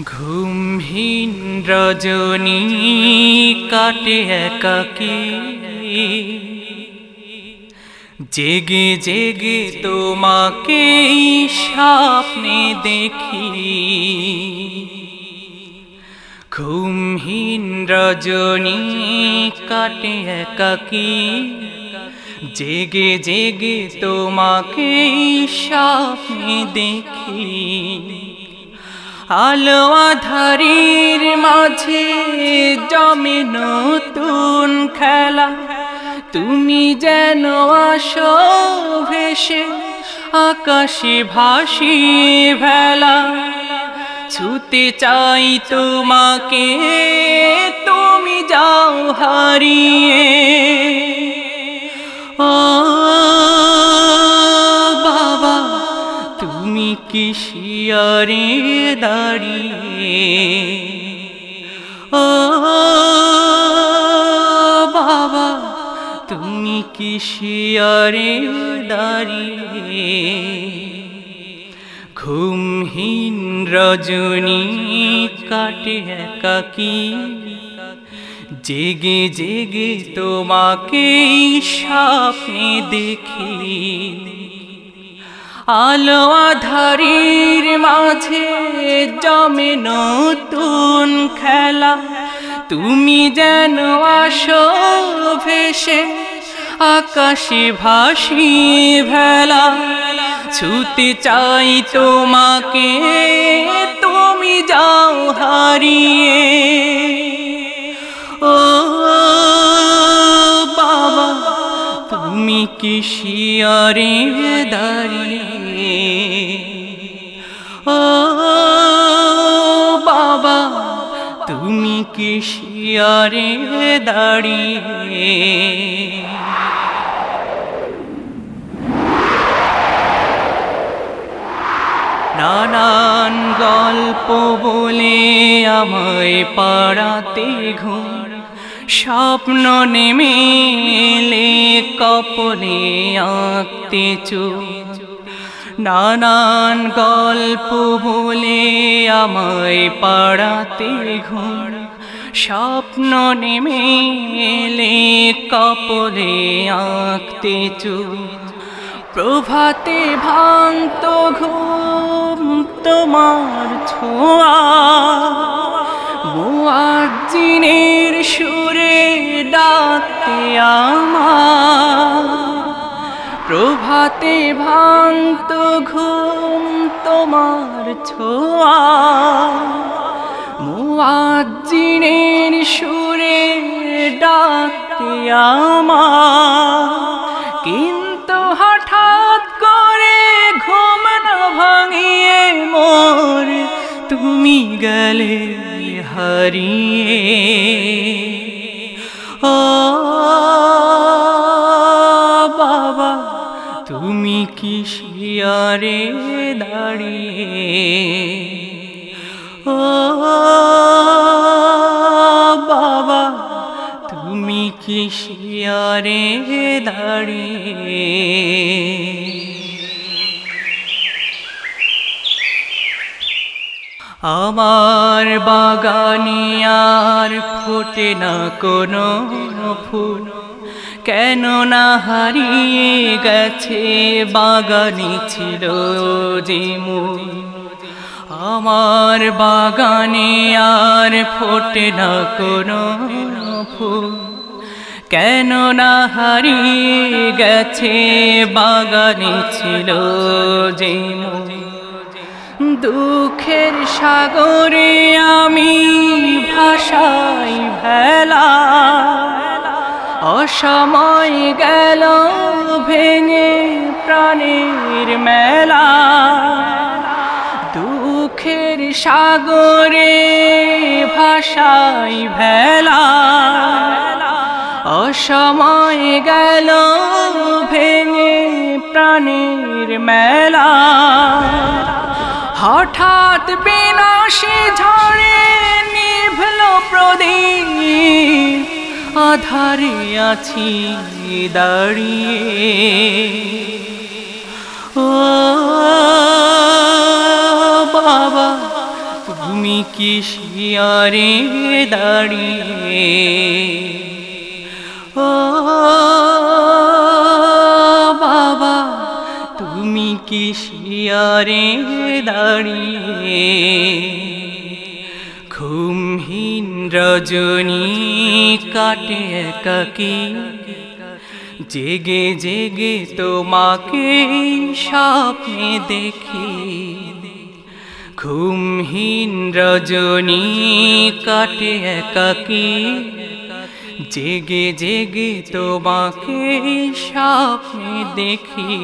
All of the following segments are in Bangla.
ঘুমহীন রজনী কাটে একাকি। জেগে জেগে তোমাকে স্বপ্নে দেখি। ঘুমহীন রজনী কাটে একাকি। জেগে জেগে তোমাকে স্বপ্নে দেখি। আলো আধারির মাঝে জমে নতুন খেলা। তুমি যেন আসো ভেসে আকাশে ভাসি ভেলা। ছুতে চাই তোমাকে, তুমি যাও হারিয়ে। তুমি কি শিয়ারে দাঁড়িয়ে ও বাবা, তুমি কি শিয়ারে দাঁড়িয়ে ঘুমহীন রজনী কাটে একাকি। জেগে জেগে তোমাকে স্বপ্নে দেখি। আলো আধারির মাঝে জমে নতুন খেলা। তুমি যেন আসো ভেসে আকাশে ভাসি ভেলা। ছুতে চাই তোমাকে, তুমি যাও হারিয়ে। ও বাবা, তুমি কি শিয়ারে দাঁড়িয়ে তুমি কি শিয়ারে দাঁড়িয়ে। নানান গল্প বলে আমায় পাড়াতে ঘুম। স্বপ্ন নেমে এলে কপলে আঁকতে চোখ নানান গল্প বলে আমায় পাড়াতে ঘুম। স্বপ্ন নেমে এলে কপলে আঁকতে চোখ প্রভাতে ভান্ত ঘুম তোমার ছোঁয়া। মুয়াজ্জিনের সুরে ডাকতে আমার। প্রভাতে ভান্ত ঘুম তোমার ছোঁয়া। মুয়াজ্জিনের সুরে আমার। কিন্তু হঠাৎ করে ঘুম ভাঙিয়ে মোর, তুমি গেলে হারিয়ে। ও বাবা, তুমি কি শিয়ারে দাঁড়িয়ে? ও তুমি কি শিয়ারে দাঁড়িয়ে। আমার বাগানে আর ফোটে না কোনো ফুল। কেন না হারিয়ে গেছে বাগানে ছিল যে আমার বাগানে আর ফোটে না কোনো ফুল। কেন না হারিয়ে গেছে, বাগানে ছিল যে দুঃখের সাগরে আমি ভাষাই ভেলা। অসময় গেল ভেঙে প্রাণের মেলা। দুঃখের সাগরে ভাষাই ভেলা। অসময় গেল ভেঙে প্রাণের মেলা। হঠাৎ বিনাশে ঝড়ে নিভল প্রদীপ, আধারে আছি দাঁড়িয়ে। ও বাবা, তুমি কি শিয়ারে দাঁড়িয়ে? ও বাবা, তুমি কি শিয়ারে দাঁড়িয়ে ঘুমহীন রজনী কাটে একাকি? জেগে জেগে তোমাকে স্বপ্নে দেখি। ঘুমহীন রজনী কাটে একাকি। জেগে জেগে তোমাকে স্বপ্নে দেখি।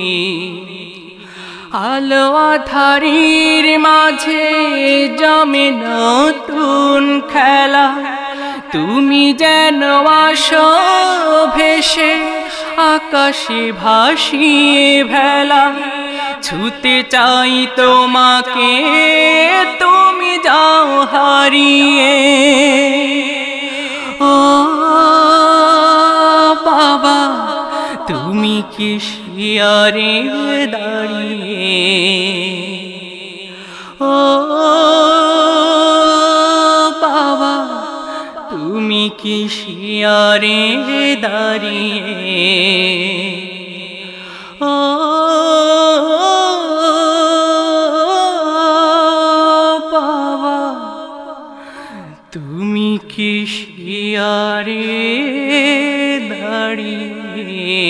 আলো আধারির মাঝে জমে নতুন খেলা। তুমি যেন আসো ভেসে আকাশে ভাসিয়ে ভেলা। ছুতে চাই তোমাকে, তুমি যাও হারিয়ে। ও বাবা তুমি কি শিয়ারে দাঁড়িয়ে? ও বাবা তুমি কি শিয়ারে দাঁড়িয়ে? ও তুমি কি শিয়ারে দাঁড়িয়ে?